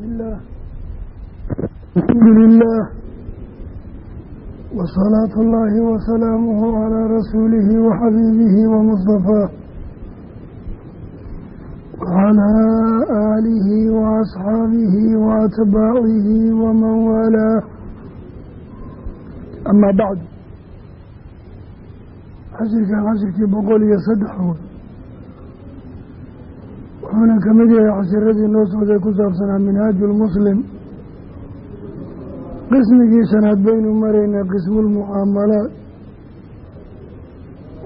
bismillaah alxamdu lilah wasalaatu اllaahi wasalaamuhu calaa rasuulihi waxabiibihi wamustafaah wacalaa aalihi waasxaabihi waatbaacihi waman waalaah amaa bacdu cashirkan cashirkii boqol iyo saddex wuxuuna ka mid yahay cashiradii noo socday ku saabsanaa minhaaju lmuslim qismigii shanaad baynu maraynaa qismulmucaamalaat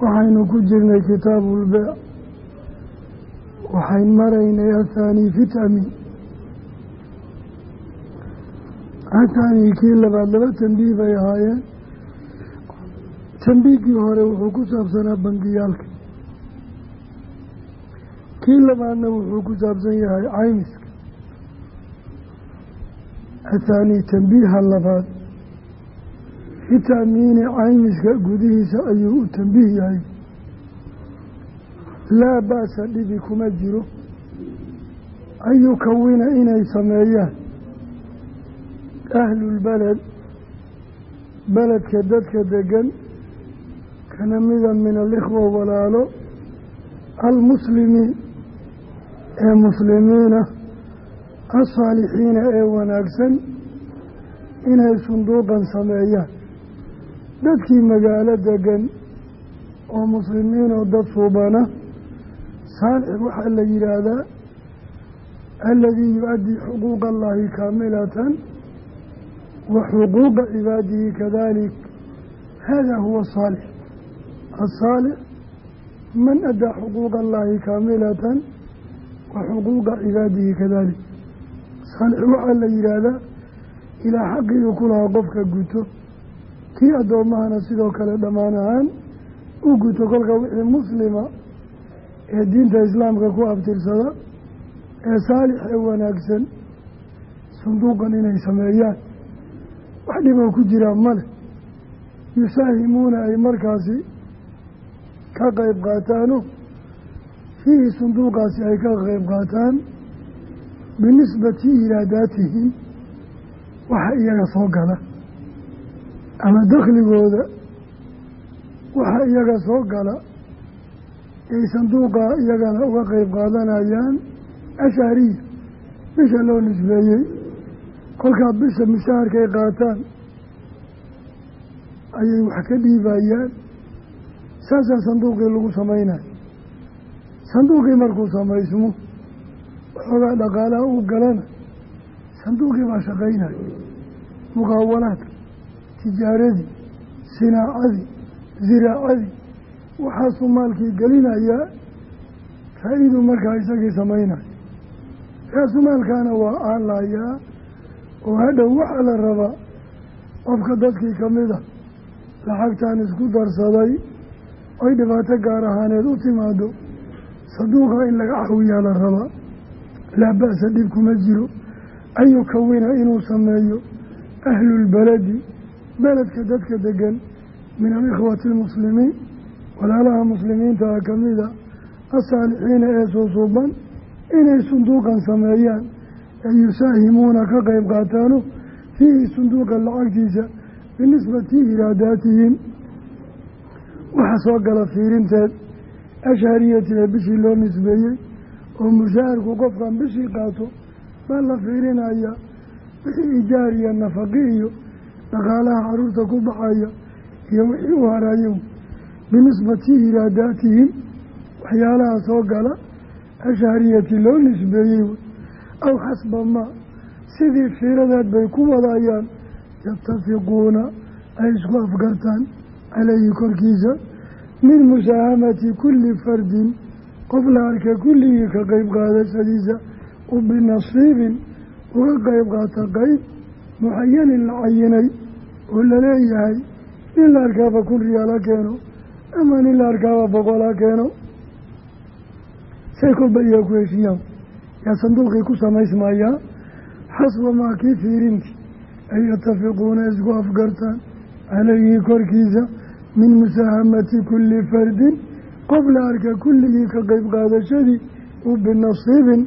waxaynu ku jirnay kitaabulbeec waxayn maraynay athaanii fi ta'miin athaanii kii labaad laba tambiih bay ahaayeen. Tambiihkii hore wuxuu ku saabsanaa bangiyaalka kii labaadna wuxuu ku saabsan yahay caymiska. Athaanii tambiiha labaad. Fi ta'miini caymiska gudihiisa ayuu u tambiih yahay. Laa ba'sa dhibi kuma jiro. An yukawina inay sameeyaan. Ahlulbaled beledka dadka degan kana mida min alikhwa walaalo. Almuslimiin ee muslimiina alsaalixiina ee wanaagsan inay sunduuqan sameeyaan. Dadkii magaalo degan oo muslimiin oo dad suubana saalix waxaa la yidhaahdaa aladii yu-addii xuquuqa allahi kaamilatan wa xuquuqa cibaadihi kadalik hada huwa saalix. Asaalix man addaa xuquuqa allahi kaamilatan wa xuquuqa cibaadihi kadalik saalix waxaa la yidhaahdaa ilaa xaqii uu ku lahaa qofka guto kii addoommahana sidoo kale dhammaan ahaan u guto kolka wixii muslima ee diinta islaamka ku abtirsada ee saalix ee wanaagsan sanduuqan inay sameeyaan wax dhiboo ku jiraa male yusaahimuuna ay markaasi ka qeyb qaataano fiihi sanduuqaasi ay ka qeyb qaataan binisbati iraadaatihim waxa iyaga soo gala. Ama dakhligooda waxa iyaga soo gala. Ay sanduuqa iyagana uga qeyb qaadanayaan ashahriya bisha loo nisbeeyey. Kolkaa bisha mishaharkay qaataan ayay wax ka dhiibayaan. Saasaa sanduuqii lagu samaynayo sanduuqii markuu samaysmo waxoogaa dhaqaalaha u galana sanduuqii baa shaqaynayo muqaawalaadka tijaaradii sinaacadii ziraacadii waxaasuu maalkii gelinayaa. Faa-iidu markaa isagii samaynayo raasumaalkaana waa aalayaa oo hadhow waxaa la rabaa qofka dadkii ka mid a lacagtan isku darsaday. Oy dhibaato gaar ahaaneed u timaado sanduuqa in laga cawiyaa la rabaa laa ba-sa dhib kuma jiro. An yukawina inuu sameeyo ahlulbaladi beledka dadka degan min alikhwati almuslimiin walaalaha muslimiinta ah ka mida asaalixiina ee suusuuban inay sunduuqan sameeyaan ee yusaahimuuna ka qeyb qaataano fiihi sunduuqa lacagtiisa binisbati iraadaatihim. Waxa soo gala fiirinteed ashariyati ee bishii loo nisbeeyey oo mushaharku qofkan bishii qaato baa la fiirinaya wixii ijaar iyo nafaqi iyo dhaqaalaha carruurta ku baxaya iyo wixii u harayo. Binisbati iraadaatihim waxyaalaha soo gala ashariyati loo nisbeeyey. Aw xasba maa sidii fiiradeed bay ku wadayaan yatafiquuna ay isku afgartaan caleyhi korkiisa min musaahamati kulli fardin qof la arka kulligii ka qeyb qaadashadiisa u binasiibin uga qeyb qaata qeyb muxayanin la cayinay oo la leeyahay nin la arkaaba kun riyaala keeno ama nin la arkaaba boqola keeno. Say kolba iyaa ku heshiiyaan yaa sanduuqii ku samaysmayaa xasba kii fiirintii ay yatafiquuna isku afgartaan caleyhi korkiisa min musaahamati kulli fardin qof la arka kulligii ka qeyb qaadashadii u binasiibin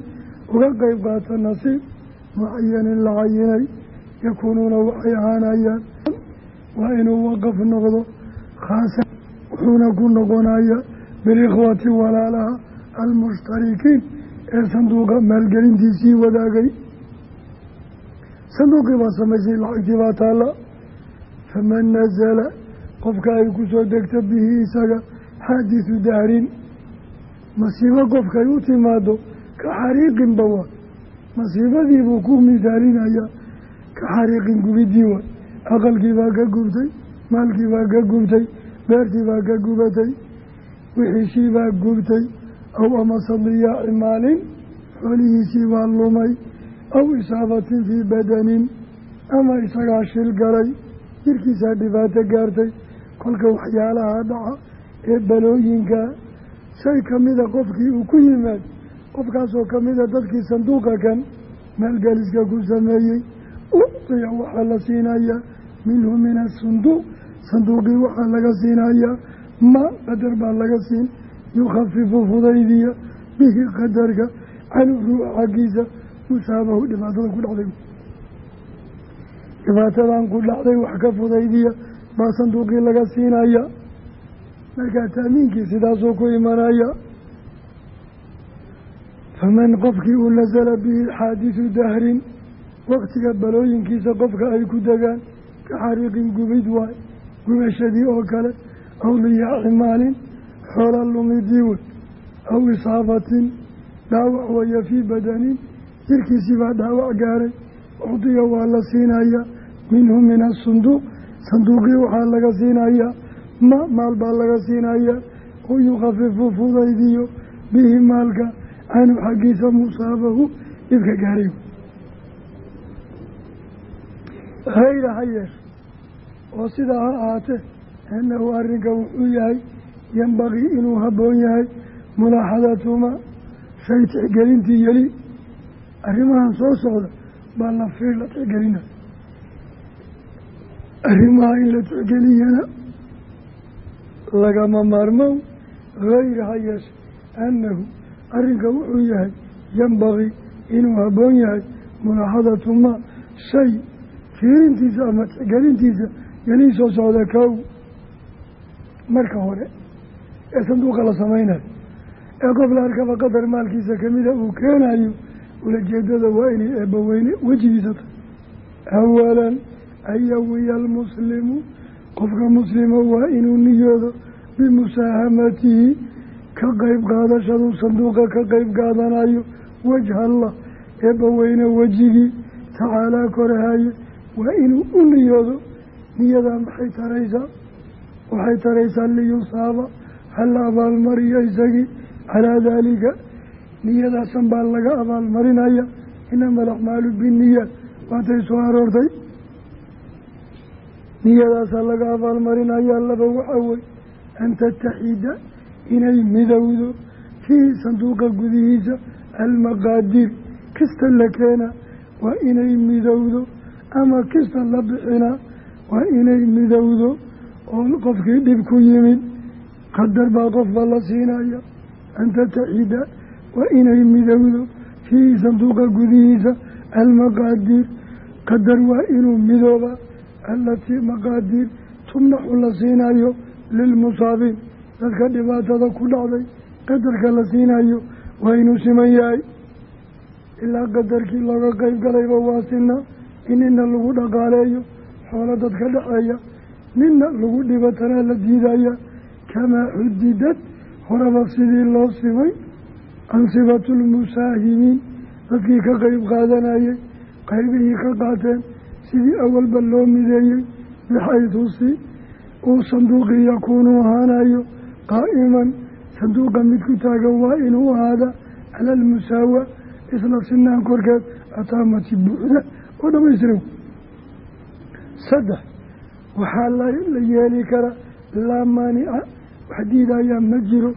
uga qeyb qaata nasiib mucayanin la cayinay yakuunuuna waxay ahaanayaan. Waa inuu waqaf noqdo khaasa wuxuuna ku noqonaya bilikhwati walaalaha almushtarikiin ee sanduuqa maalgelintiisii wadaagay. Sanduuqii baa samaysay baa taalla faman nazala qofka ay ku soo degto bihi isaga xaadisu dahrin masiibo qofkay u timaado ka xariiqinba waa. Masiibadii buu ku misaalinayaa ka xariiqin gubidii waay aqalkii baa ka gubtay maalkii baa ka gubtay beertii baa ka gubatay wixiishii baa gubtay aw amase diyaaci maalin xoolihiisii baa lumay aw isaabatin fii badanin ama isagaa shil galay jirkiisaa dhibaato gaartay kolka waxyaalaha dhaca ee balooyinka shay kamida qofkii uu ku yimaad qofkaasoo kamida dadkii sanduuqa kan maalgeliska ku sameeyey uctiya waxaa la siinayaa minhu min asunduuq sanduuqii waxaa laga siinayaa ma qadar baa laga siin yukhafifu fudaydiya bihi qadarka canhu ruuxa xaggiisa musaabahu dhibaatada ku dhacday. Dhibaatadan ku dhacday wax ka fudaydiya baa sanduuqii laga siinaya. Markaa taamiinkii sidaasuu ku imanaya. Faman qofkii uu nasala bihi xaadisu dahrin waktiga balooyinkiisa qofka ay ku degaan ka xariiqin gubid waay gubashadii oo kale aw liyaaci maalin xoola lumidii wey aw isaabatin dhaawac waya fii badanin jirkiisii baa dhaawac gaaray ucdiya waa la siinayaa minhu min asunduuq sanduuqii waxaa laga siinayaa ma maal baa laga siinayaa oo yukhafifu fudaydiyo bihi maalka canhu xaggiisa musaabahu dhibka gaaray hayra ha yeeshe oo sidaa ha ahaatee annahu arrinka wuxuu yahay yembaqii inuu habboon yahay mulaaxadatuma shay tixgelintii yeli arrimahan soo socda baa la fiir la tixgelina arrimaha in la tixgeliyana lagama maarmow hayra ha yeeshe annahu arrinka wuxuu yahay yembaqii inuu habboon yahay mulaaxadatu ma shay fiirintiisa ama tixgelintiisa yelii soo socda kow. Marka hore ee sanduuqa la samaynayo ee qof la arkaba qadar maalkiisa kamida uu keenayo ulajeedada waa inay eebbaweyne wejigiisa tahay. Awalan an yawiya almuslimu qofka muslima waa inuu niyoodo bimusaahamatihi ka qeyb qaadashadu sanduuqa ka qeyb qaadanayo wajha allah eebbaweyne wejigii tacaalaa korahaye waa inuu u niyoodo niyadaa maxay taraysaa waxay taraysaa liyusaaba hala abaalmariyo isagii calaa daalika niyadaasan baa laga abaalmarinaya inama alacmaalu binniyaat waatay soo aroortay niyadaasaa laga abaalmarinaya laba waxaa wey an tataxida inay midowdo fiihi sanduuqa gudihiisa almaqaadiir kista la keena waa inay midowdo ama kista la bixinaa waa inay midowdo oo qofkii dhib ku yimid. Qadar baa qofba la siinaya. An tataxida waa inay midowdo fiihi sanduuqa gudihiisa almaqaadiir qadar waa inuu midooba alatii maqaadiir tumnaxu la siinayo lilmusaabiin dadka dhibaatada ku dhacday qadarka la siinayo waa inuu siman yahay ilaa qadarkii looga qeyb galayba waa sina in nina lagu dhaqaaleeyo xoolo dadka dhexeeya nina lagu dhibatanaa la diidaya kamaa xudidad horaba sidii loo simay ansibatu lmusaahimiin dadkii ka qeyb qaadanayay qeybihii ka qaateen sidii awalba loo mideeyey bixaydu si uu sanduuqii yakuunu ahaanayo qaa'iman. Sanduuqa mid ku taagan waa inuu ahaada cala isla sinaan korkeed ataamati buuxda oo dhamaystiran saddex waxaa la yeeli kara laa maanica wax diidayaa ma jiro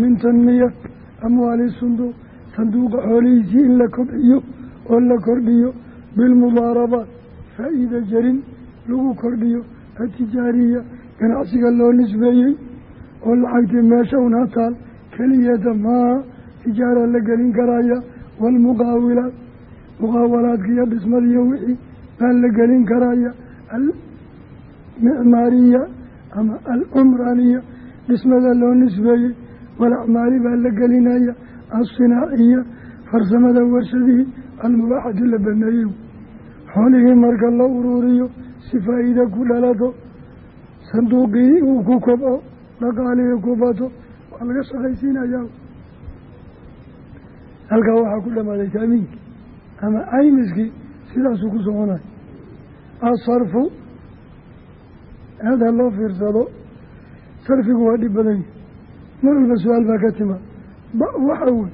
min tanmiya amwaali sunduuq sanduuqa xoolihiisii in la kobciyo oo la kordhiyo bilmudaarabaat faa-iida jarin lagu kordhiyo atijaariya ganacsiga loo nisbeeyey oo lacagtii meesha un hataal keliyata maaha tijaara la gelin karaya waalmuqaawilaat muqaawalaadka iyo dhismadiiyo wixii baa la gelin karaya almicmaariya ama alcumraaniya dhismada loo nisbeeyey walacmaali baa la gelinaya alsinaaciya farsamada warshadihii almubaaxati la baneeyey xoolihii marka la uruuriyo si faa-iida ku dhalato sanduuqii uu ku kobco dhaqaalihii ku bato waa laga shaqaysiinayaa. Halkaa waxaa ku dhamaaday taamiinkii ama caymiskii sidaasuu ku soconayo asarfu aada loo fiirsado sarfigu waa dhib badan yahi mar walba su'aal baa ka timaad ba waxa wey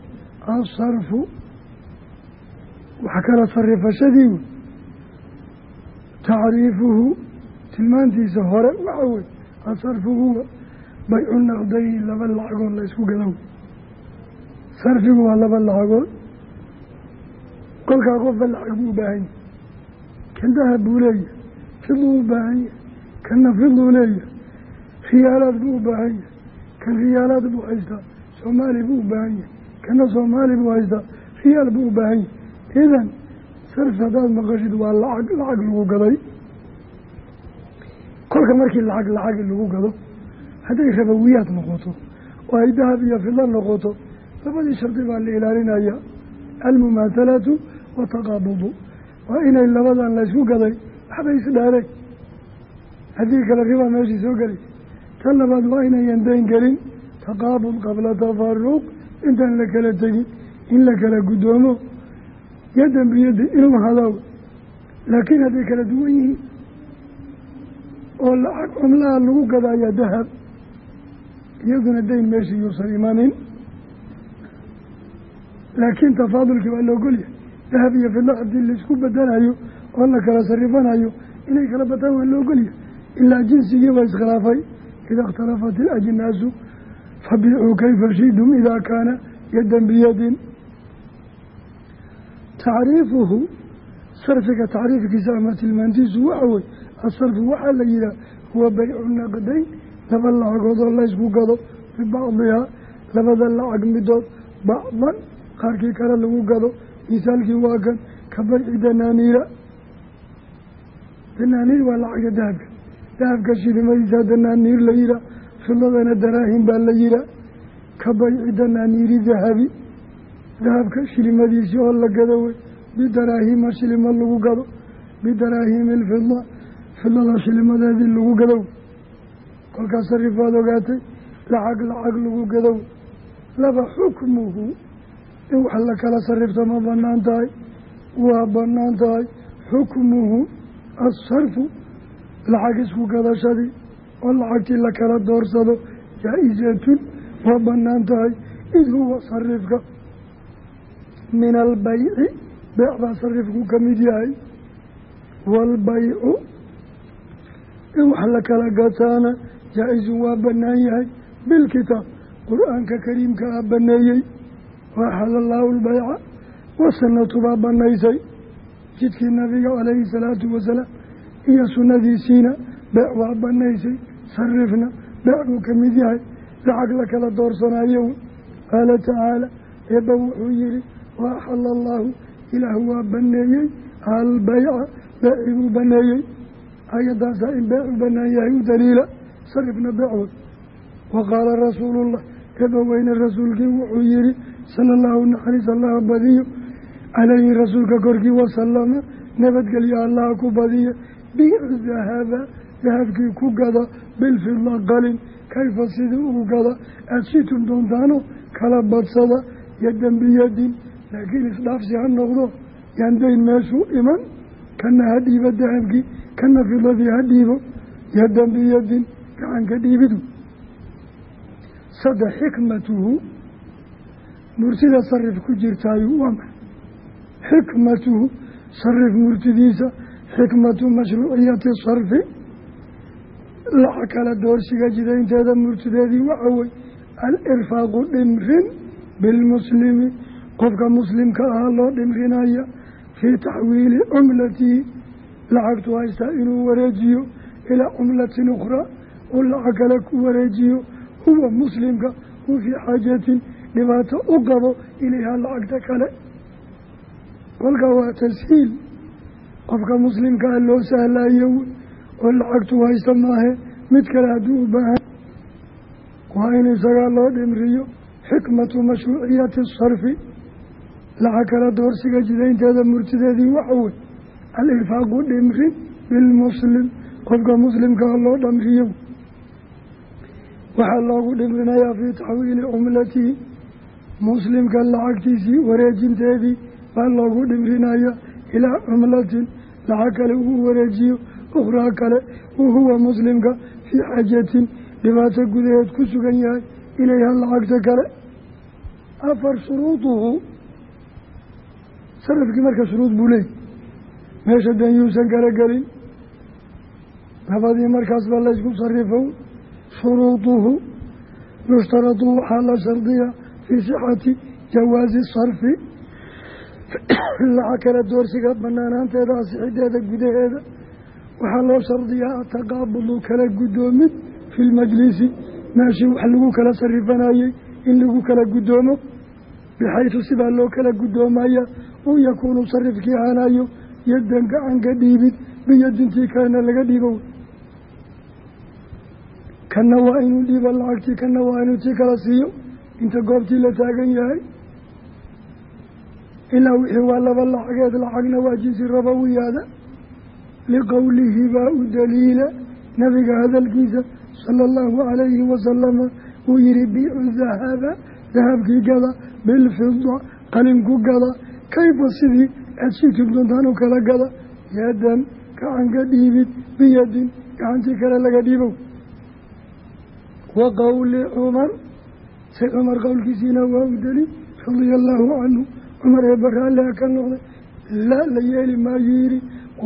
asarfu wax kala sarifashadii wey tacriifuhu tilmaantiisa hore waxa wey asarfu huwa baycu naqdayi laba lacagood la isku gadaw sarfigu waa laba lacagood. Kolkaa qofba lacag buu u baahan yahay. Kan dahab buu leeyahay fiduu u baahan yahay. Kanna fiduu leeyahay riyaalaad buu u baahan yahay. Kan riyaalaad buu haystaa soomaali buu u yahay. Kanna soomaali buu haystaa riyaal buu u baahan yahay. Idan sarfi haddaad maqashid waa lacag lacag lagu gaday. Kolka markii lacag lacagi lagu gado hadday rabawiyaad noqoto oo ay dahab iyo fidlo noqoto labadii shardi baa la ilaalinaya. Almumaahalatu wataqaabudu waa inay labadan laysku gaday waxbay isdhaareen haddii kale ribaa meeshii soo gelaysa tan labaad waa inayan dayn gelin taqaabud qabla tafaruq intaan la kala tegin in la kala guddoomo yadan biyadi inuu hadaw laakiin hadday kala duwan yihiin oo lacag cumlaha lagu gadaya dahab iyaduna dayn meeshii yuusan imanin laakiin tafaadulkii waa laogolyahay dahab iyo fidlo haddii la isku bedelayo oo la kala sarifanayo inay kala bataan waa laogolyahay ilaa jinsigii baa iskhilaafay ida ikhtalafat ilajnaasu fabiicuu kayfa shidum idaa kaana yadan biyadin tacriifuhu sarfiga tacriifkiisa ama tilmaantiisu waxa wey asarfu waxaa la yihaha huwa baycu naqdayn laba lacagood oo laysku gado bibacdihaa labada lacag midood bacdan qaarkii kale lagu gado misaalkii waa kan ka bayci danaaniira. Danaaniir waa lacaga dahabka. Dahabka shilimadiisa danaaniir la yihaa fidladana daraahim baa la yihaa ka bayci danaaniiri dahabi dahabka shilimadiisii oo la gado wey. Bidaraahima shilimo lagu gado. Bidaraahimi lfida fidlada shilimadeedii lagu gadow kolkaas sarif waad ogaatay. Lacag lacag lagu gadow laba xukmuhu. In wax la kala sarifto ma bannaan tahay? Waa bannaan tahay. Xukmuhu asarfu lacag isku gadashadii. Oo lacagtii la kala doorsado. Jaa-isatun waa bannaan tahay. Id huwa sarifka min albayci beec baa sarifku ka mid yahay waalbaycu in wax la kala gataana jaa-isun waa banaan yahay bilkitaab qur'aanka kariimka ah baneeyey waaxala allaahu lbayca wasanatu baa banaysay jidkii nabiga calayhi salaatu wasalaam iyo sunnadiisiina beec waa banaysay sarifna beec buu ka mid yahay lacag la kala doorsanayo qaala tacaala eebba wuxuu yihi waaxala allaahu ilaahu waa baneeyey albayca beeci buu baneeyey. Ayadaasaa in beec u banaan yahay u daliila sarifna beecwood wa qaala rasuulullah eebba weyne rasuulkii wuxuu yihi sala allahu naxariis allaha badiyo calayhi rasuulka korkii wasalama nabadgelyo allaha ku badiya biicu dahaba dahabkii ku gada bilfidla qalin kayfa sidii ugu gada aada situm doontaano kala badsada yadan biyadin laakiin isdhaafsi ha noqdo. Yaan dayn meeshuu iman kana ha dhiibo dahabkii kana fidladii ha dhiibo yadan biyadin gacanka dhiibidu saddex xikmatuhu murtida sarif ku jirtaayu waa maxay xikmatuhu sarif murtidiisa xikmatu mashruuciyati sarfi lacag kala doorsiga jidaynteeda murtideedii waxa wey alirfaaqu dhimrin bilmuslimi qofka muslimka ahaa loo dhimrinaya fii taxwiili cumlatihi lacagtu haystaa inuu wareejiyo ilaa cumlatin ukhraa uu lacag kale ku wareejiyo. Huwa muslimka hu fii xaajatin dhibaato u qabo ilayhaa lacagta kale. Kolkaa waa tashiil qofka muslimka ah loo sahlayo oo lacagtu haysta maahe mid kale hadduu u waa in isagaa loo dhimriyo xikmatu mashruuciyati sarfi lacag kala doorsiga jidaynteeda murtideedii waxa wey al-irfaaqu dhimrin bilmuslim qofka muslimkaa loo dhamriyo. Waxaa loogu dhimrinayaa fii taxwiili cumlatihi muslimka lacagtiisii wareejinteedii baa loogu dhimrinaya ilaa cumlatin lacag kale uu wareejiyo ukhraa kale wahuwa muslimka fii xajatin. Dhibaato gudaheed ku sugan yahay ilayha lacagta kale. Afar sarafkii marka shuruud buu leeyay. Meesha dan yuusan kala gelin labadii markaasba laysku sarifow shuruuduhu yushtaradu waxaa la shardiya fii sixati jawaazi sarfi. Lacag kala doorsiga banaanaanteeda asixideeda gudaheeda. Waxaa loo shardiyaa ataqaabudu kala guddoomid fi lmajlisi meeshii wax lagu kala sarifanayey in lagu kala guddoomo. Bixaytu sidaa loo kala guddoomaya uu yakuunu sarifkii ahaanayo yadan gacanka dhiibid biyadintii kalena laga dhiibo kanna waa inuu dhiibo lacagtii kanna waa inuu tii kala siiyo. Inta goobtii la taagan yahay ilaa wixii waa laba lacageed lacagna waa jinsi rabawiyaada liqowlihi baa u daliila nabiga hadalkiisa sala allahu calayhi wasalama uu yihi biicu dahaba dahabkii gada bilfida qalinku gada kayfa sidii aad shitum doontaan u kala gada yadan gacanka dhiibid biyadin gacantii kale laga dhiibow wa qowli cumar say cumar qowlkiisiina waa u deli radia allaahu canhu cumar ee baraalleha ka noqday laa la yeeli maayu yidhi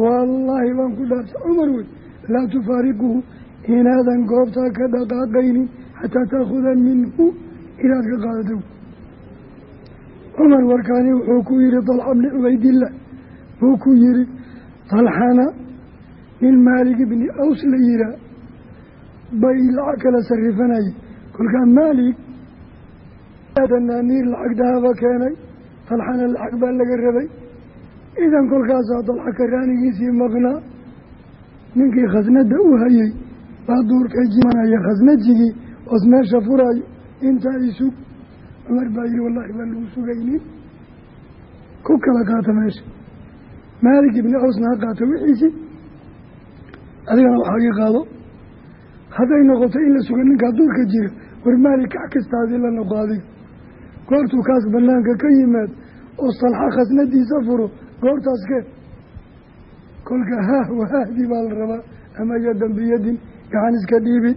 wallaahi baan ku dhaartay cumar wey laa tufaariquhu inaadan goobtaa ka dhaqaaqaynin xataa taakuda minhu inaad ka qaadato cumar warkaani wuxuu ku yihi dalxa bni cubaydillah wuu ku yihi dalxana nin maalig ibni aws la yihaa bay lacag kala sarifanayay kolkaa maalig danaaniir lacag dahaba keenay dalxana lacag baa laga rabay. Idan kolkaasaa dalxa karaanigiisii maqnaa. Ninkii khasnada u hayay baa duurka jimanaya khasnajigii oos meesha furayo intaa isug cumar baa yihi wallaahi baan lagu sugaynin. Ku kala qaata meesha. Maalik ibni awsna ha qaata wixiisi. Adigana waxaagii qaado. Hadday noqoto in la suga ninkaa duurka jira war maalik kax kastaadii la noqo adiga goortuu kaas banaanka ka yimaad oo salxa khasnadiisa furo goortaas keen kolka haah wahahdii baa la rabaa ama biyadin gacan iska dhiibin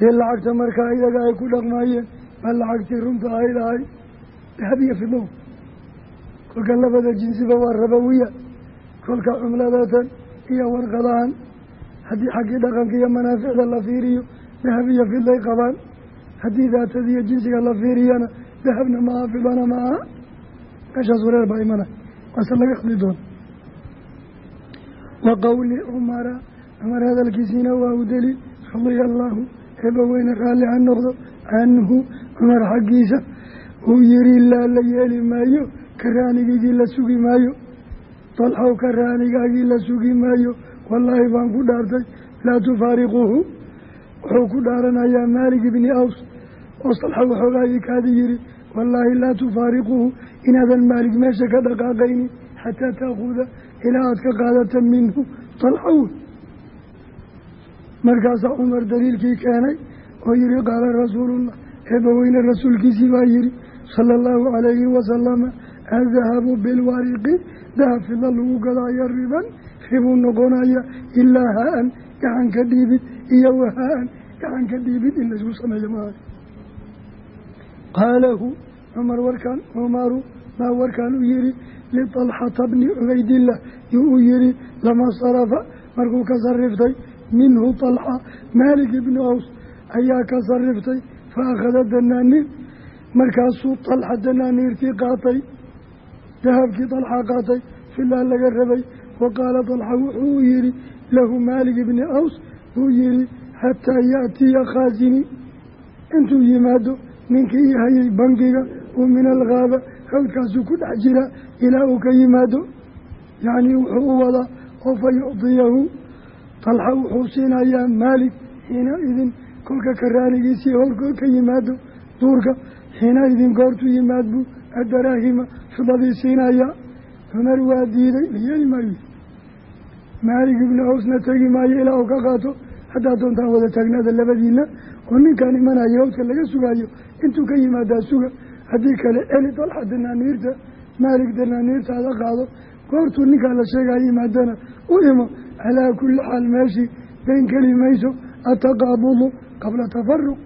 dee lacagta markaa iyaga ay ku dhaqmaayeen baa lacagtii runta ahay lahay dahab iyo fidow kolka labada jinsiba waa rabawiya. Kolka cumladatan iyo warqadahan haddii xaggii dhaqanka iyo manaaficda la fiiriyo dahab iyo fiday qabaan. Haddii daatada iyo jinsiga la fiiriyana dahabna maaha fidana ma aha. Meeshaas wareer baa imana. Waase laga hadli doona wa qowli cumara cumar hadalkiisiina waa u deli radia allaahu eeba weyne raalli ha noqdo canhu cumar xaggiisa uu yihi laa la yeeli maayo karaanigaygii la sugi maayo dalxow karaanigaagii la sugi maayo wallaahi baan ku dhaartay laa tufaariquuhu. Wuxuu ku dhaaranayaa maalik ibni aws oo salxa waxoogaayii kaadi yihi wallaahi laa tufaariquuhu inaadan maalig meesha ka dhaqaaqaynin xataa taakuda ilaa aad ka qaadata minhu dalxow markaasaa cumar daliilkii keenay oo yihi qaala rasuulullah. Eebbaweyne rasuulkiisii baa yihi sala allahu calayhi wasalama adahabu bilwariqi dahab fida lagu gadaayo riban ribuu noqonaya ilaa haa-an gacanka dhiibid iyo wahaa-an gacanka dhiibid in laysku sameeyo maaha. Qaalahu cumar warkaan cumaru baa warkaan u yihi litalxata bni cubaydillah. Yuu u yihi lama sarafa. Markuu ka sariftay minhu talxa maalik ibnu aws ayaa ka sariftay fa akhada danaaniir markaasuu talxa danaaniirtii qaatay dahabkii talxa qaatay filaa laga rabay. Wa qaala talxa wuxuu yihi lahu maalik ibni aws wuu yihi xataa yaatiya khaasini intuu yimaado ninkii i hayay bangiga uu min alghaaba hawdkaasuu ku dhex jiraa ilaa uu ka yimaado. Yacnii wuxuu u wadaa oo fa talxa wuxuu siinayaa maalik xiina idin kolka karaanigiisii howlkoo ka yimaado duurka xiina idin goortuu yimaad buu adaraahima fidadii siinayaa. Cumar waa diiday layeeli maayo maalik ibnu awsna tegi maayo ilaa uu ka qaato. Haddaa doontaan wada taagnaada labadiina oo ninkaan imanayo hawdka laga sugaayo intuu ka yimaadaa suga. Haddii kale eli dalxa danaaniirta maalik danaaniirtaada qaado goortuu ninkaa la sheegaya yimaadana u imo calaa kulli xaal meeshii dayn keli mayso ataqaabudu qabla tafaruq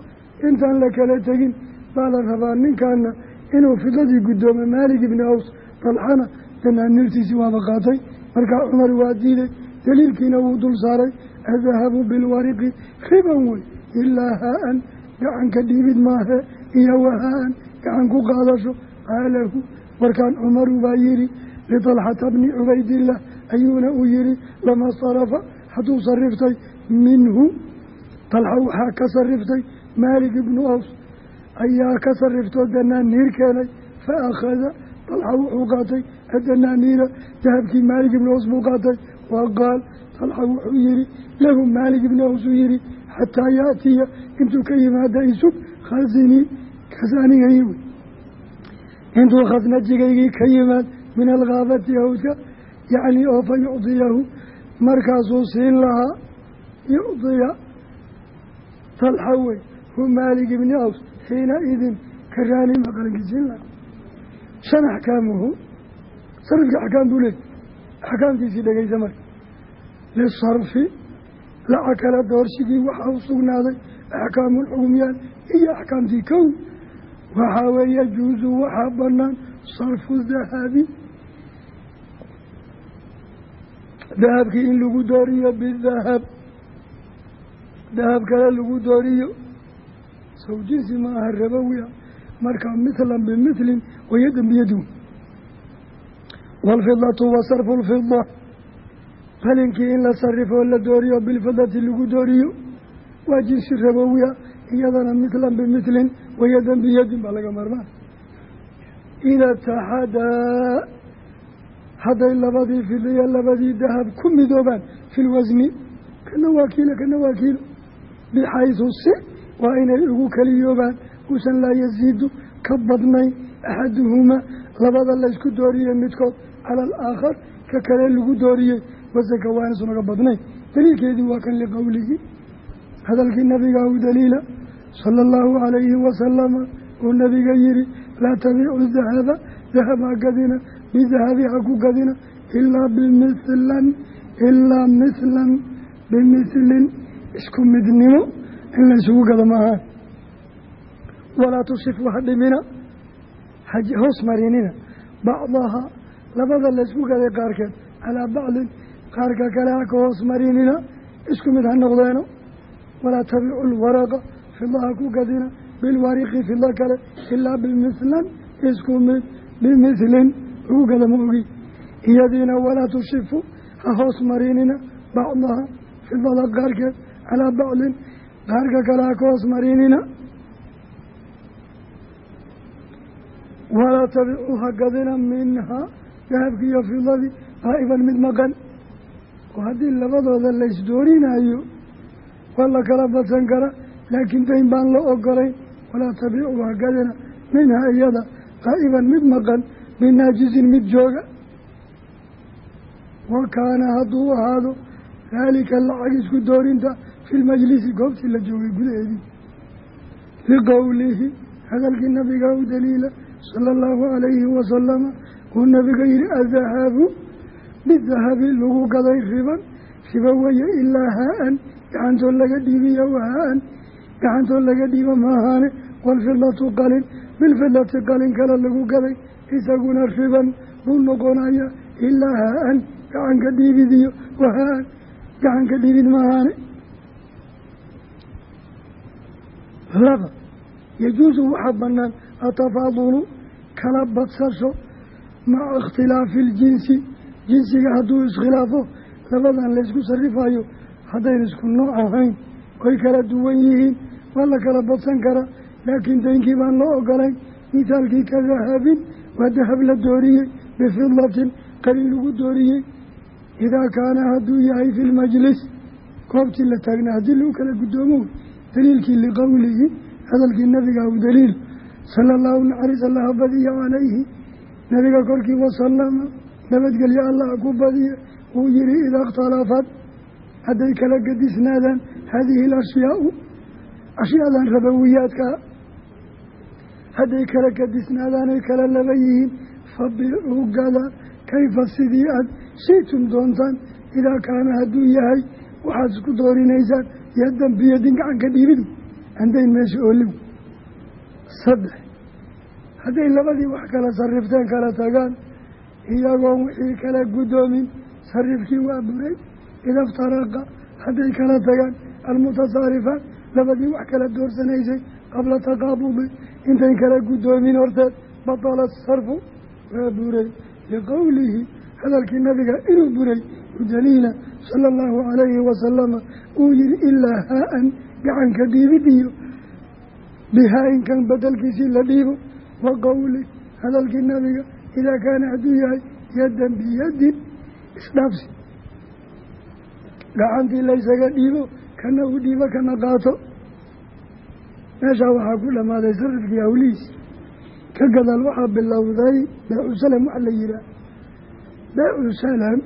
intaan la kala tegin baa la rabaa ninkaana inuu fidadii guddoomo maalik ibni aws dalxana danaaniirtiisii waaba qaatay. Markaa cumar waa diiday daliilkiina wuu dul saaray adahabu bilwariqi riban wey ilaa haa-an gacan ka dhiibid maahe iyo wahaa-an gacan ku qaadasho. Qaalahu warkaan cumaru baa yihi litalxata bni cubaydillah ayuuna uu yihi lama sarafa hadduu sariftay minhu talxa waxaa ka sariftay maalik ibnu aws ayaa ka sariftoo danaaniir keenay fa akhada talxa wuxuu qaatay adanaaniira dahabkii maalik ibnu aws buu qaatay wa qaal talxa wuxuu yihi lahu maalik ibnu aws uu yihi xataa yaatiya intuu ka yimaada isug khasinii kasaanigay wey intuu khasnajigaygii ka yimaad min alkhaabati hawdka yacnii oo fa yucdiyahu markaasuu siin lahaa yucdiya talxa wey hu maalik ibni aws xiina idin karaani maqalinkii siin lahaa. Shan axkaamuhu sarifka axkaam buu leey axkaamtiisii dhegeysa marka. Lisarfi lacag kala doorshigii waxaa u sugnaaday axkaamu lxugumyaal iyo axkaamtii kow. Waxaa weeye dahabi dahabkii in lagu dooriyo bidahab. Dahab kale lagu dooriyo. Sow jinsi ma aha rabowiya marka mithlan bimithlin wayadan biyadun waalfidatu wa sarfu lfida qalinkii in la sarifoo la dooriyo bilfidati lagu dooriyo. Waa jinsi rabowiya iyadana mithlan bimithlin wayadan biyadin baa laga marmaan ida taxadaa hadday labadii fidiya labadii dahab ku midoobaan fi lwasni kana waa kiilo kana waa kiilo. Bixaysu si waa inay ugu keliyoobaan uusan laa yasiidu ka badnayn axaduhumaa labada laysku dooriyey midkood cala alaakhar ka kale lagu dooriyey wasanka waa inaysan uga badnayn. Daliilkeedii waa kan liqowlihi hadalkii nabiga u daliila sala allahu calayhi wasalama uu nabiga yihi laa tabiicu dahaba dahab ha gadina bidahabi ha ku gadina ilaa bimithlan ilaa mithlan bimithlin isku midnimo in la isugu gado ma ahaan walaa tusifu ha dhimina hoos marinina. Bacdaha labada laysku gaday qaarkeed calaa bacdin qaarka kale ha ka hoos marinina isku mid ha noqdeeno. Walaa tabicu lwaraqa fida ha ku gadina bilwariqi fida kale ilaa bimithlan isku mid bimithlin ugu gada ma ogi iyadiina walaa tushifu ha hoos marinina bacdaha. Fidada qaarkeed calaa bacdin. Qaarka kale ha ka hoos marinina walaa tabicu ha gadina minhaa dahabkii iyo fidadii qaa'iban mid maqan. Oo haddii labadooda la isdoorinayo waa la kala badsan kara laakiin dayn baan la ogolayn walaa tabicu ha gadina minhaa iyada qaa'iban mid maqan binaajisin mid jooga wa kaana hadduu ahaado daalika lacag isku doorinta fi lmajlisi goobtii la joogay gudaheedii liqowlihi hadalkii nabiga u daliila sala allahu calayhi wasalama uu nabiga yihi adahaabu bidahabi lagu gaday riban riba weye ilaa haa-an gacantoo laga dhiibiya wahaa-an gacantoo laga dhiiba maahaane waalfidatu qalin bilfidati qalin kale lagu gaday isaguna riban buu noqonaya ilaa haa-an gacanka dhiibidiyo wahaa-an gacanka dhiibid maahaane laba yajuusu waxaa banaan atafaadulu kala badsasho maca ikhtilaafi iljinsi jinsiga hadduu iskhilaafo labadan laysku sarifayo haddayn isku nooc ahayn oy kala duwan yihiin waa la kala badsan karaa laakiin daynkii baan loo ogolayn mithaalkii ka dahabin waa dahab la dooriyey bifidatin qalin lagu dooriyey idaa kaana hadduu yahay fi lmajlis goobtii la taagnaa haddii lagu kala guddoomo daliilkii liqowlihi hadalkii nabiga u daliil sala allahu naxariis allaha badiya calayhi nabiga korkii wasalama nabadgelyo allah ku badiya uu yihi ida ikhtalafat hadday kala gadisnaadaan haadihi alashyaau ashyaadan rabawiyaadkaa hadday kala gadisnaadaanay kala laba yihiin fabiicuu gada kayfa sidii aad shaytum doontaan idaa kaana hadduu yahay waxaad isku doorinaysaan yadan biyadin gacanka dhiibidu andayn meesha ooliw. Saddex hadday labadii wax kala sarifteen kala tagaan iyagoon wixii kala guddoomin sarifkii waa buray idaftaraqa hadday kala tagaan almutasaarifaan labadii wax kala doorsanaysay qabla taqaabudi intayn kala guddoomin horteed batala sarfu waa buray liqowlihi hadalkii nabiga inuu buray udaliila sala allahu calayhi wasalama uu yihi ilaa haa-an gacanka dhiibid iyo bihaa-inkan bedelkiisii la dhiibo wa qowli hadalkii nabiga idaa kaana hadduu yahay yadan biyadin isdhaafsi. Gacantii laysaga dhiibo kana uu dhiibo kana qaato meeshaa waxaa ku dhammaaday sarifkii hawlihiis ka gadaal waxaa bilowday beecu salam waxa la yihaah beecu salam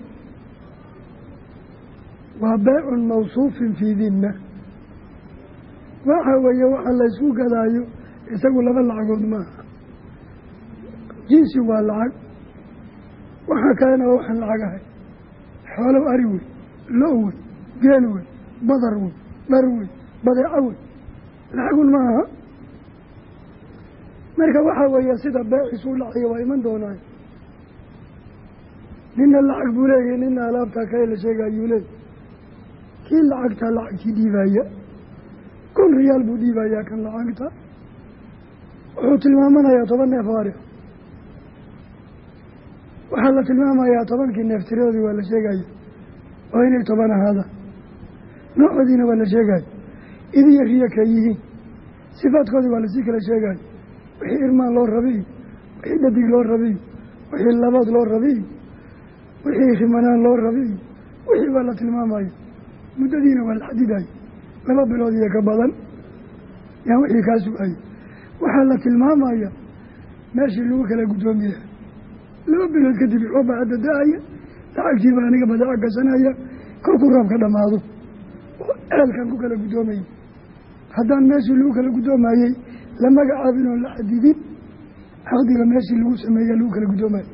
waa beecun mawsuufin fii dimna waxa weeye waxa laysku gadaayo isagu laba lacagood maaha. Jinsi waa lacag waxa kalena waa waxaan lacag ahay. Xoolow ari wey lo wey geel wey badar wey dhar wey badeeco wey lacagun ma aha. Marka waxaa weeye sida beeciisuu lacayo waa iman doonaayo nina lacag buu leeyahay nina alaabtaa kale la sheegayuu leeyay kii lacagtaa lacagtii dhiibaya? Kun riyaal buu dhiibayaa kan lacagta. Wuxuu tilmaamanayaa toban neef oo ari waxaa la tilmaamayaa tobankii neef tiradoodii waa la sheegaya. Oo inay toban ahaadaan noocoodiina waa la sheegaya idiyo riyo ka yihiin. Sifaadkoodii waa la sii kala sheegaya wixii irmaan loo rabiy wixii dhadig loo rabiy wixii labood loo rabiy wixii rimanaan loo rabiy wixii waa la tilmaamaya muddadiina waa la xadidaya laba bilood iyo ka badan. Yaa wixii kaa sugaya waxaa la tilmaamaya meeshii lagu kala guddoomiya laba bilood kadib rooba hadda da'aya lacagtiiba aniga badeeco gasanaya kolkuu roobka dhammaado oo ceelkan ku kala guddoomaya haddaan meeshii lagu kala guddoomayey la magacaabin oo la xadidin caqdiga meeshii lagu sameeya lagu kala guddoomayo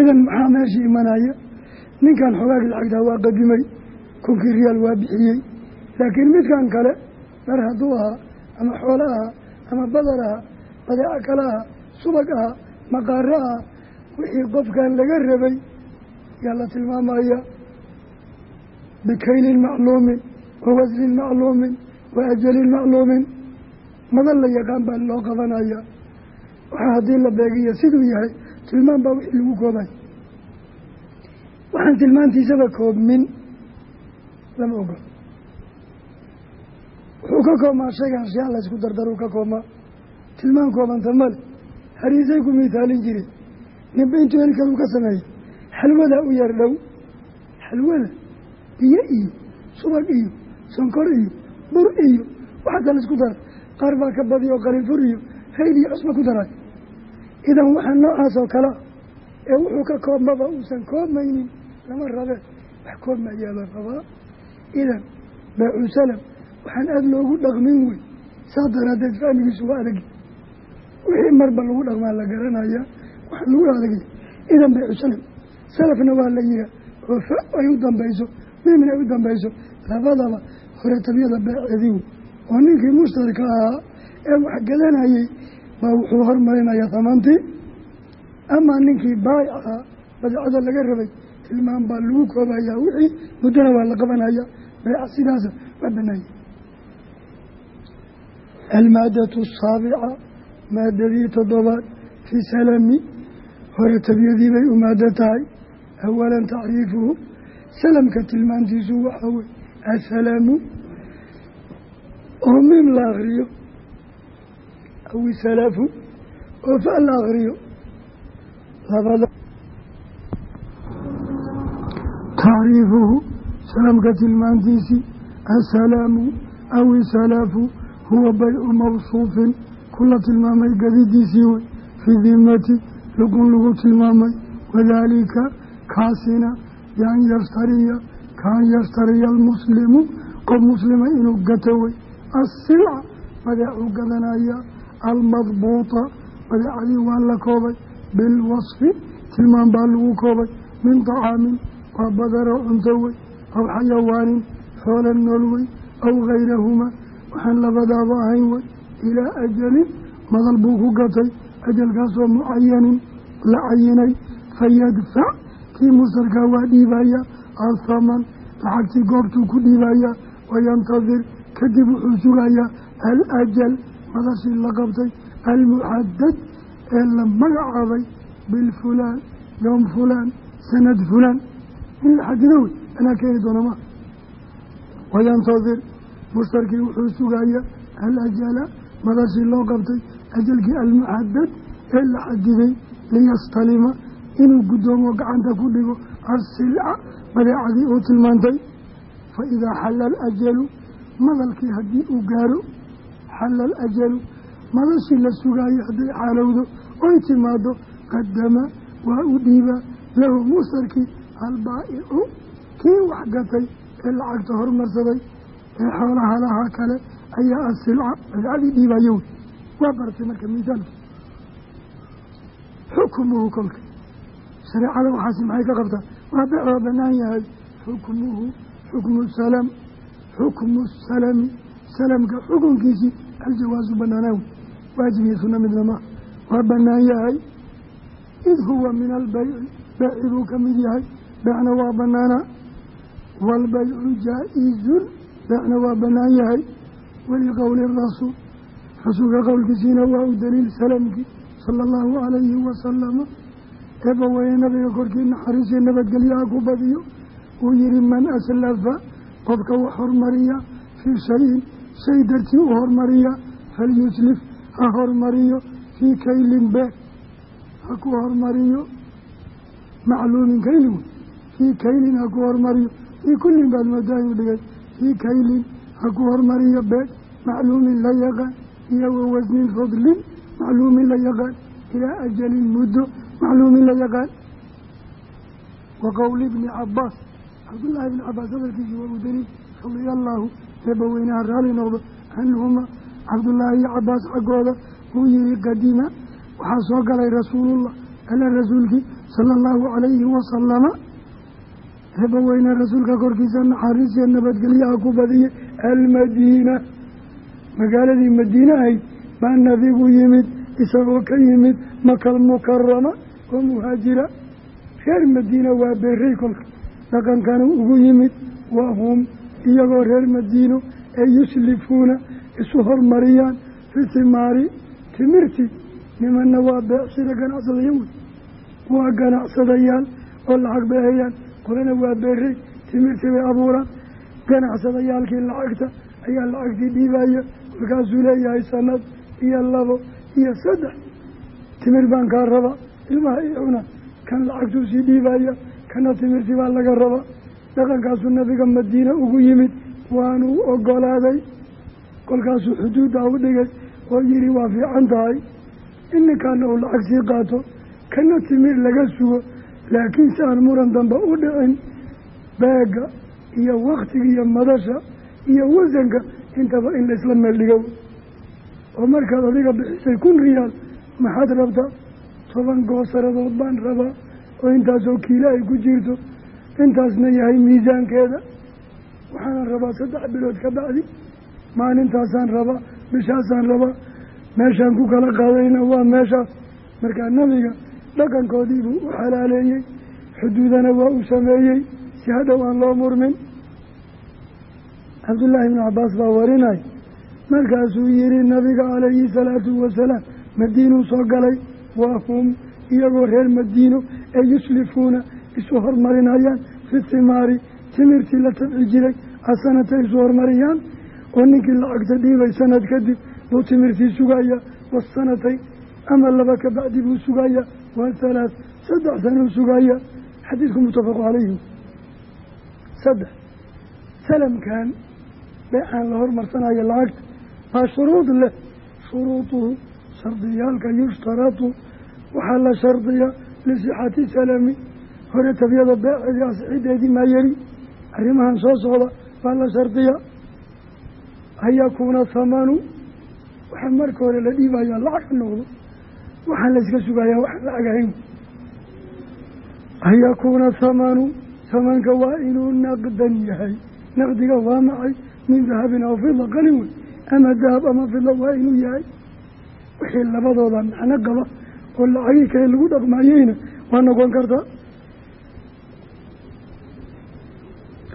idan maxaa meeshii imanaya ninkan xogaagii lacagtaa waa qadimay kunkii riyaal waa bixiyey. Laakiin midkan kale dhar hadduu ahaa ama xoolo ahaa ama badar ahaa badeeco kale ahaa subag ahaa maqaaro ahaa wixii qofkan laga rabay yaa la tilmaamaya bikaylin macluumin wa wasnin macluumin wa ajalin macluumin madan la yaqaan baa loo qabanaya waxaa haddii la beegiyo siduu yahay tilmaan baa wixii lagu koobay waxaan tilmaantiisaba koobmin. Lama ogolo wuxuu ka koobmaa shaygan ashyaa laysku dardaruu ka koobmaa. Tilmaan koobanta male hariisay ku miithaalin jireen ninba intuu helkan uu ka sameeyey xalwadaa u yar dhow. Xalwada biyo iyo subag iyo sonkor iyo bur iyo waxaasa la isku dara qaar baa ka badiya oo qalinfur iyo hayl iyo cusba ku daray. Idan waxaa noocaas oo kalea ee wuxuu ka koobmaba uusan koobmaynin lama rabeen wax koobmayaa la rabaa idan baacu salam waxaan aada loogu dhaqmin wey. Saas daraadeed fahmigiisu waa adagi. Wixii marba lagu dhaqmaa la garanaya waxaa lagu adagay idan baacu salam salafna waa la yihaa fa ay u dambayso mimna ay u dambayso labadaba hore tabiyada beeceediiw oo ninkii mushtarka ahaa ee wax gadanayey baa wuxuu hormarinayaa tamantii amaa ninkii baayic ahaa badeecada laga rabay tilmaan baa lagu koobayaa wixii muddona waa la qabanaya beeca sidaasa waa banaanya almaadatu asaabica maadadii toddobaad fii salami. Hore tabiyadii bay u maado tahay. Awalan tacriifuhu. Salamka tilmaantiisu waxaa wey assalaamu oo miim la akriyo aw isalaafu oo fa la akriyo labada tacriifuhu salaamka tilmaantiisii assalaamu aw isalaafu huwa baycu mawsuufin kula tilmaamay gadidiisii wey fii dimati lugun lagu tilmaamay wadaalika kaasina bian yashtariya kaan yashtariya almuslimu qof muslima inuu gato wey asilca badeecuu gadanaya almadbuuta badeecadii waa la koobay bilwasfi tilmaam baa lagu koobay min طacaamin waa badaro cunto wey aw xayawaanin xoola nool wey aw gayrahuma waxaan labadaaba ahayn wey ilaa ajalin madal buu ku gatay ajalkaasoo mucayanin la cayinay fayadfac kii mustarkaa waa dhiibaya athaman lacagtii goobtuu ku dhiibaya wayantadir kadib wuxuu sugayaa alajal madashii la qabtay almuxadad ee la magacaabay bilfulaan yowm fulaan sanad fulaan. In la xadido wey anaa keeni doona ma. Wayantadir mushtarkii wuxuu sugaya alajala madashii loo qabtay ajalkii almuxadad ee la xadiday liyastalima inuu guddoomo gacanta ku dhigo asilca badeecadii uu tilmaantay fa idaa xalla alajalu madalkii haddii uu gaaro xalla alajalu madashii la sugaayo hadday xaalowdo oy timaado qadama waa u dhiibaa lahu mustarkii albaa'icu kii wax gatay ee lacagta hormarsaday ee xoolaha lahaa kale ayaa asilca badeecadii dhiibayo wey. Waa bartay marka miisaalka xukumuhu kolka. Shareecada waxaasi maxay ka qabtaa waa beec waa banaan yahay xukmuhu xukmu salam xukmu salami salamka xukunkiisii aljawaasu banaanaawi waajib iyo sunna midna maa waa banaan yahay. Id huwa min albeyci beeci buu ka mid yahay beecna waa banaanaa waalbaycu jaa-izun beecna waa banaan yahay. Waliqowli rasuul rasuulka qowlkiisiina waa u daliil salamkii sala allahu calayhi wasalama eebba weyne nabiga korkii naxariisiyo nabadgelyaha ku badiyo uu yihi man aslafa qofka wax hormariya fii shayin shay dartii u hormariya falyuslif ha hormariyo fii kaylin beeg ha ku hormariyo macluumin kaylin wey fii kaylin ha ku hormariyo fii kullin baad moodaa inuu dhigay fii kaylin ha ku hormariyo beeg macluumin la yaqaan iyo wa wasnin fadlin macluumin la yaqaan ilaa ajalin muddo macluumin la yaqaan wa qowli ibni cabaas cabdullaahi ibni cabaas hadalkiisi waa u daliil radia allaahu eebba weynaha raali noqdo canhuma cabdullaahi iyo cabaas xaggooda uu yihi qadima waxaa soo galay rasuulullah ala rasuulkii sala allahu calayhi wasalama eebba weyne rasuulka korkiisa naxariisiya nabadgelyaha ku badiyay almadiina magaaladii madiine ahayd baa nabigu yimid isagoo ka yimid makal mukarama oo muhaajira. Reer madiina waa beerey kolka. Dhaqankana ugu yimid wahum iyagoo reer madiino ee yuslifuuna isu hormariyaan. Fi timaari timirti nimanna waa beecsida ganacsadayan wey. Waa ganacsadayaal oo lacag beehayaan qolana waa beerey timirtii bay abuuraan. Ganacsadayaalkii lacagta ayaa lacagtii dhiibaya. Kolkaasuu leeyahay sanad iyo labo iyo saddex. Timir baan kaa raba ilmaha i kan lacagtuu sii dhiibaya kana timirtii baa laga raba dhaqankaasuu nabiga madiine ugu yimid waanuu ogolaaday. Kolkaasuu xuduudda u dhigay oo yihi waa fiican tahay in uu lacag sii qaato kana timir laga sugo laakiin si aan muran dambe u dhicin beega iyo waktiga iyo madasha iyo wasanka intaba in laysla meel dhigo oo markaad adiga bixisay kun riyaal maxaad rabtaa toban goosaradood baan rabaa oo intaasoo kiilo ay ku jirto intaasna yahay miisaankeeda. Waxaana rabaa saddex bilood ka bacdi maalintaasaan rabaa bishaasaan rabaa meeshaan ku kala qaadayna waa meeshaas markaa nabiga dhaqankoodii buu u xalaaleeyey xuduudana waa u sameeyey si hadhow aan loo murmin. Cabdullaahi ibnu cabaas baa warinay markaasuu yihi nabiga calayhi salaatu wasalaam madiinuu soo galay waa hum iyagoo reer madiino ee yuslifuuna isu hormarinayaan fi timaari timirtii la tabci jiray asanata isu hormariyaan oo ninkii lacagta dhiibay sanad kadib buu timirtii sugaya wasanatay ama laba ka bacdi buu sugaya waa halaad saddex sanuu sugaya xadiidku muttafaqu calayhi saddex salamkan beecaan la hormarsanayo lacagta baa shuruud leh shardiyaalka yushtaratu waxaa la shardiya lisixati salami. Hore tabyada beeceedii asixideedii maa yeli. Arrimahan soo socda baa la shardiya. An yakuuna hamanu waxaa marka hore la dhiibayaa lacag ha noqdo. Waxaan la yska sugayaa waxaan lacag ahayn. An yakuuna hamanu hamanka waa inuu naqdan yahay. Naqdiga waa macay min dahabin aw fida qalin wey ama dahab ama fida waa inuu yahay wixii labadooda macno qaba oo lacagii kale lagu dhaqmaayeyna waa noqon karta.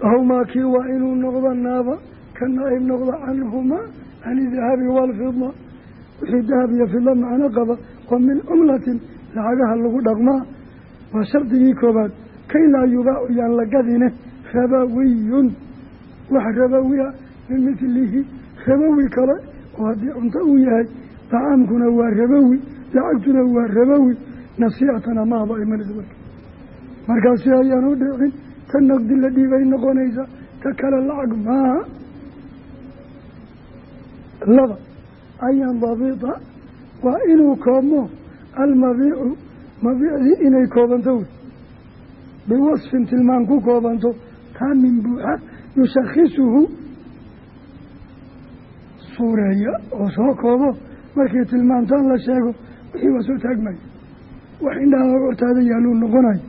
Hawmaa kii waa inuu noqdo naaba ka naa-ib noqdo canhumaa can idahabi waalfida wixii dahab iyo fida macno qaba oo min cumlatin lacagaha lagu dhaqmaa. Waa shardigii koobaad kay laa yubaacu yaan la gadine rabawiyun wax rabawiya bimithlihi rabawi kale oo haddii cunto uu yahay dacaamkuna waa rabawi lacagtuna waa rabawi nasiicatan amaahba imanaysa marka markaasi ayaan u dhicin ta naqdi la dhiibay noqonaysa ta kale lacag maaha laba an yandabita waa inuu koobmo almabiicu mabiicdii inay koobanto wey. Biwasfin tilmaan ku koobanto taa min buuxa yushakhisuhu. Suureeya oo soo koobo markii tilmaantaan la sheego wixii waa soo taagmaya wax indhaha hortaada yaaluu noqonayo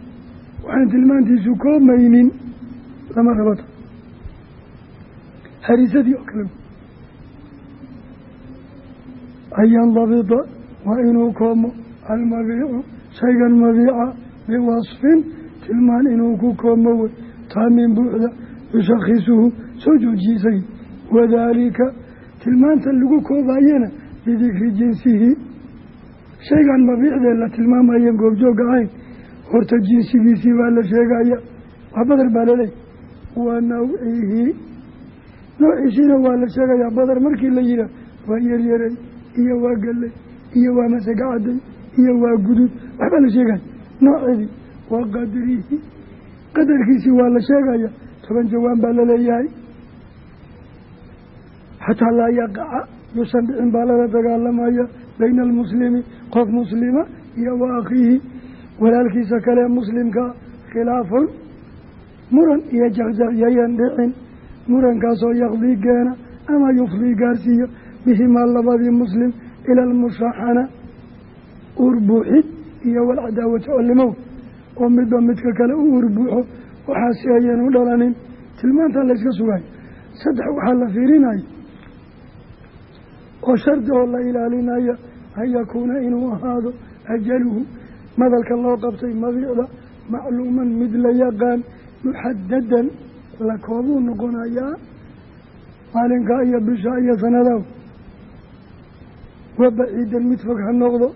waxaan tilmaantiisu koomaynin lama rabata hariisadii oo kale. An yandabita waa inuu koomo almabiicu shaygan mabiica biwasfin tilmaan inuu ku koomo wey taamin buuxda yushakhisuhu soo joojisay. Wadaalika tilmaanta lagu koobayena bidikri jinsihi. Shaygan mabiicdee la tilmaamayen goobjoog ahayn. Horta jinsigiisii baa la sheegaya. Waa badar baa laleey wa nawcihi. Noociisiina waa la sheegayaa badar markii la yihaa waa yaryaray iyo waa gallay iyo waa masaga cadday iyo waa guduud. Waxbaa la sheegaya. Nooceedii wa qadrihi. Qadarkiisii waa la sheegaya. Toban jawaan baa la leeyahay xataa laa yaqaca yuusan dhicin baa lala dagaalamaya bayna almuslimi qof muslima iyo wa akhiihi walaalkiisa kale muslimka khilaafun muran iyo jaqjaq yayan dhicin. Murankaasoo yaqdii geena ama yufdii gaarsiiyo. Bihimaa labadii muslim ila almushaxana uurbuuxid iyo walcadaawati collimow oo midba midka kale u uurbuuxo waxaasi ayaan u dhalanin tilmaanta layska oo shardi oo la ilaalinaya an yakuuna inuu ahaado ajaluhu. Madalka loo qabtay mabiicda macluuman mid la yaqaan muxadadan la koobuu noqonayaa maalinka iyo bisha iyo sanadaw wa baciidan mid fog ha noqdo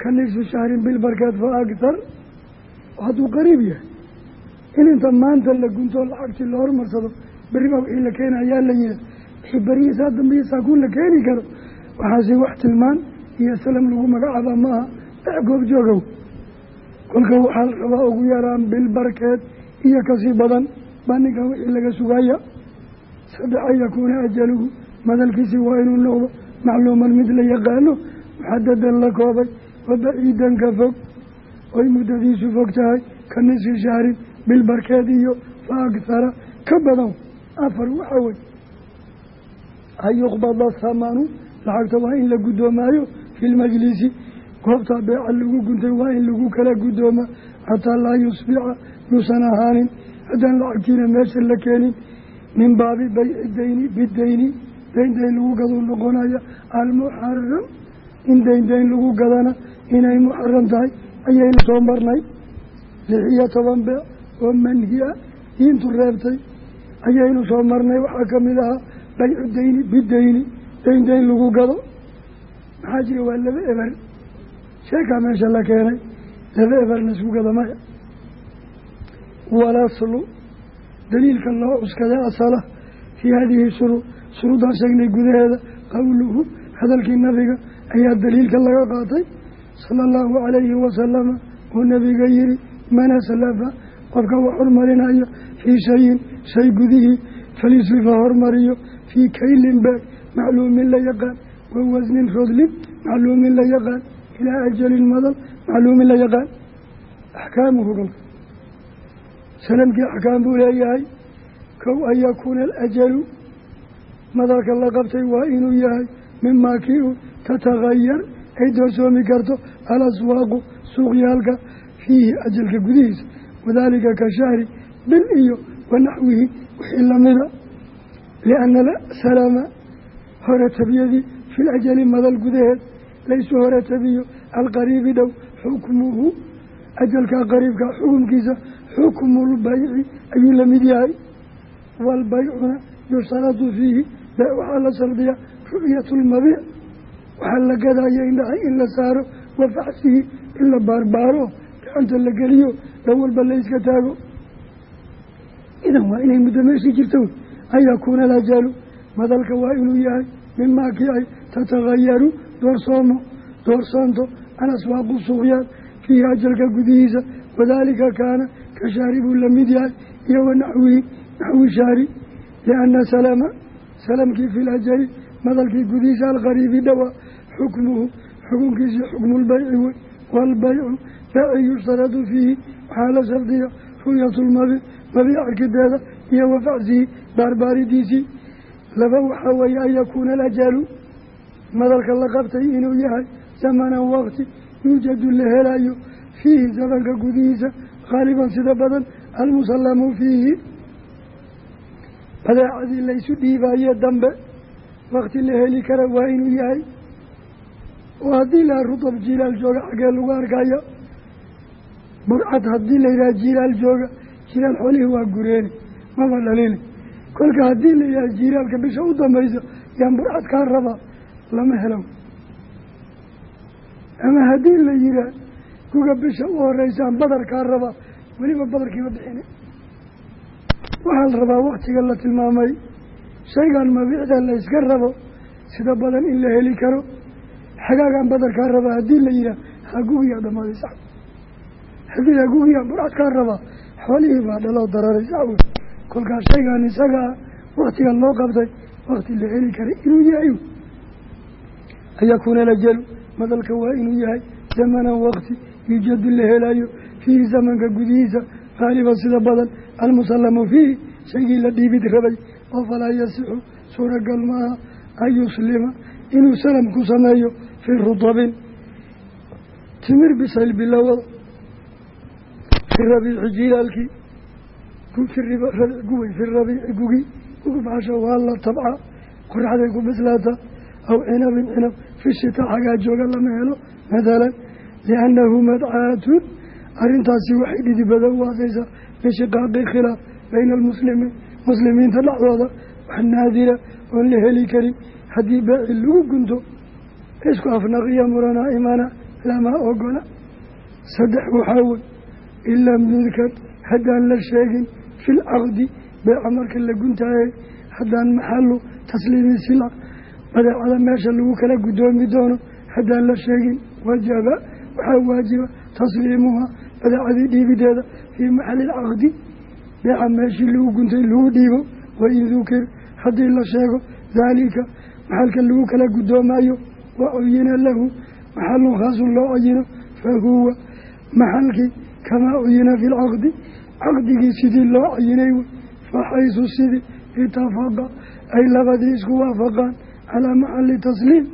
ka nisfi shahrin bilbarkeed fa akhar hadduu qariib yahay in inta maanta la guntoo lacagtii la hormarsado berriba wixii la keenayaa la wixii berihiisaa dambihiisaa kun la keeni karo waxaase wax tilmaan iyo salam lagu magacaaba maaha. Dhex goobjoogow kolka waxaa la rabaa ugu yaraan bilbarkeed iyo ka sii badan. Baa ninkan wixii laga sugaya saddex an yakuuna ajaluhu. Madalkiisii waa inuu noqdo macluuman mid la yaqaano muxadadan la koobay wa baciidan ka fog. Oy muddadiisu fog tahay ka nisfi shahrin bilbarkeed iyo fa ka badan. Afar waxaa wey an yuqbada thamanu lacagta waa in la guddoomaayo fi lmajlisi goobtaa beeca lagu guntay waa in lagu kala guddooma xataa laa yusbica yuusan ahaanin haddaan lacagtiina meesha la keenin min baabi bayci dayni bidayni dayn dayn lagu gaduu noqonaya almuxaram in dayn dayn lagu gadana inay muxaram tahay ayaynu soo marnay lix iyo toban beec oo manhi-a diintu reebtay ayaynu soo marnay waxaa ka ahaa baycu dayni bidayni dayn dayn lagu gado. Maxaa jira? Waa laba eber. Sheekaa meesha la keenay laba eber la isku gado maya. Walaslu daliilka loo cuskaday asala. Fii hadihi shuruu shuruudaan sheegnay gudaheeda. Qowluhu hadalkii nabiga ayaa daliilka laga qaatay. Sala allahu calayhi wasalama uu nabiga yihi man aslafa. Qofka wax hormarinayo fii shayin shay gudihii falislifa hormariyo fii kaylin beeg macluumin la yaqaan wa wasnin rodlin macluumin la yaqaan ilaa ajalin madal macluumin la yaqaan axkaamuhu kolka sanamkii axkaam buu leeyahay kow an yakuuna alajalu madalka la qabtay waa inuu yahay mimaa kii u tatagayar ay doorsoomi karto alaswaaqu suuqyaalka fiihi ajalka gudihiisa wadaalika ka shahri bil iyo wanaxwihi wixii lamida lianna salama hore tabiyadii fi lajali madal gudaheed laysu hore tabiyo alqariibi dhow xukmuhu ajalka qariibka xukumkiisa xukmulbayci ayuu la mid yahay waalbaycuna yushtaradu fiihi bee waxaa la shardiyaa ru'yatu lmabiic waxaa la gadaya indhaha in la saaro wa facsihi in la baarbaaro gacanta la geliyo dhan walba la iska taago idan waa inay muddo jirto an yakuuna alajaalu madalka waa inuu yahay mimaa kii ay tatagayaru doorsoomo doorsoonto alaswaaqu suuqyaal fiihi ajalka gudihiisa wadaalika kaana ka shaari buu la mid yahay iyo wa naxwihi naxwi shaari lianna salama salamkii fi lajali madalkii gudihiisa alqariibi dhowaa xukmuhu xukunkiisi xukmulbayci wey waalbaycu baaci yushtaradu fiihi waxaa la shardiya ru'yatu lmabiic mabiic arkideeda iyo wa facsihi baarbaaridiisii laba waxaa weeye an yakuuna alajalu madalka la qabtay inuu yahay zamanan waqti yuujadu la helayo fiihi zamanka gudihiisa haaliban sida badan almusallamu fiihi. Badeecadii laysu dhiibaye dambe wakti la heli kara waa inuu yahay. Oo haddii la rudab jilaal jooga xaggee lagu arkayo burcad haddii la yidhaha jilaal jooga jilaal xoolihii waa gureeni maba dhalini kolka haddii la yidhaha jilaalka bisha u dambayso yaan burcad kaa rabaa lama helo. Ama haddii la yihaah kuga bisha u horeysaan badar kaa rabaa weliba badarkiima bixini. Waxaa la rabaa waktiga la tilmaamay shaygan mabiicda la yska rabo sida badan in la heli karo. Xagaagan badar kaa rabaa haddii la yihaah hagugiyaa dhamaaday sax haddii hagugiyaa burcad kaa rabaa xoolihii baa dhaloo dararay kolkaas shaygan isagaa waktiga loo qabtay wakti la heli karay inuu yahay. An yakuuna lajalu madalka waa inuu yahay zamanan wakti yuujadu la helayo fiihi zamanka gudihiisa qaaliban sida badan almusallamu fiihi shaygii la dhiibid rabay oo falaa yasixu suuragal maaha an yuslima inuu salam ku sameeyo fii rutabin timir bisayl bilowada fi rabiici jilaalkii guwey fi rabiici gugi ugubxasha waa la tabca qoraxday ku bislaata aw cinabin cinab fi shita xagaa jooga lama helo mathalan liannahu madcaatun arrintaasi waxay dhidibada u aadaysaa bishiqaaqi khilaaf bayna almuslimiin muslimiinta dhexdooda wax naadira oon la heli karin haddii baaci lagu gunto isku afnaqiya muranaa imana lama ogola saddex waxaa wey in lam yudkar haddaan la sheegin fi lcaqdi beeca marka la guntaayay haddaan maxalu tasliimi silca badeecada meesha lagu kala guddoomi doono haddaan la sheegin wajaba waxaa waajiba tasliimuha badeecadii dhiibideeda fii maxali lcaqdi beeca meeshii lagu guntay lagu dhiibo wain dukir haddii la sheego daalika maxalka lagu kala guddoomayo wa cuyina lahu maxalun khaasun loo cayino fa huwa maxalkii kamaa cuyina fi lcaqdi caqdigii sidii loo cayinay wey faxaysu sidii itafaqa ay labadii isku waafaqaan calaa maxali tasliim.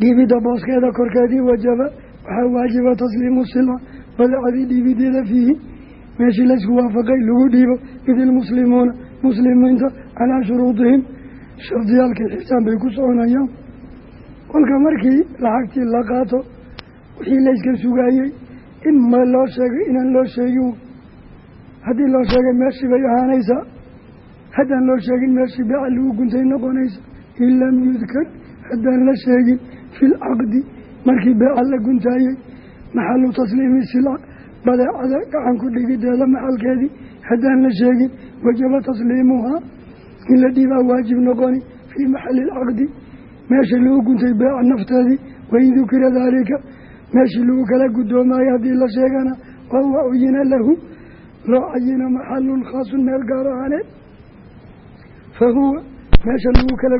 Dhiibidda booskeeda korkeedii wajaba waxaa waajiba tasliimu silca badeecadii dhiibideeda fiihi. Meeshii laysku waafaqay lagu dhiibo id ilmuslimuuna muslimiinta calaa shuruudihim. Shardiyaalkii xisaan bay ku soconayaan. Kolka markii lacagtii la qaato wixii layska sugaayey in ma loo sheegay inaan loo sheegin? Haddii loo sheegay meeshii bay ahaanaysaa haddaan loo sheegin meeshii beeca lagu guntay noqonaysa in lam yudkar haddaan la sheegin fi lcaqdi markii beeca la guntaayey maxalu tasliimi silca badeecada gacan ku dhigideeda maxalkeedii haddaan la sheegin wajaba tasliimuhaa in la dhiibaa waajib noqoni fii maxali lcaqdi meesha lagu guntay beeca nafteedii wain dukira daalika meeshii lagu kala guddoomayo haddii la sheegana waa wa uyina lahu. Loo cayino maxalun khaasun meel gaaro ahaaneed. Fa huwa meesha lagu kala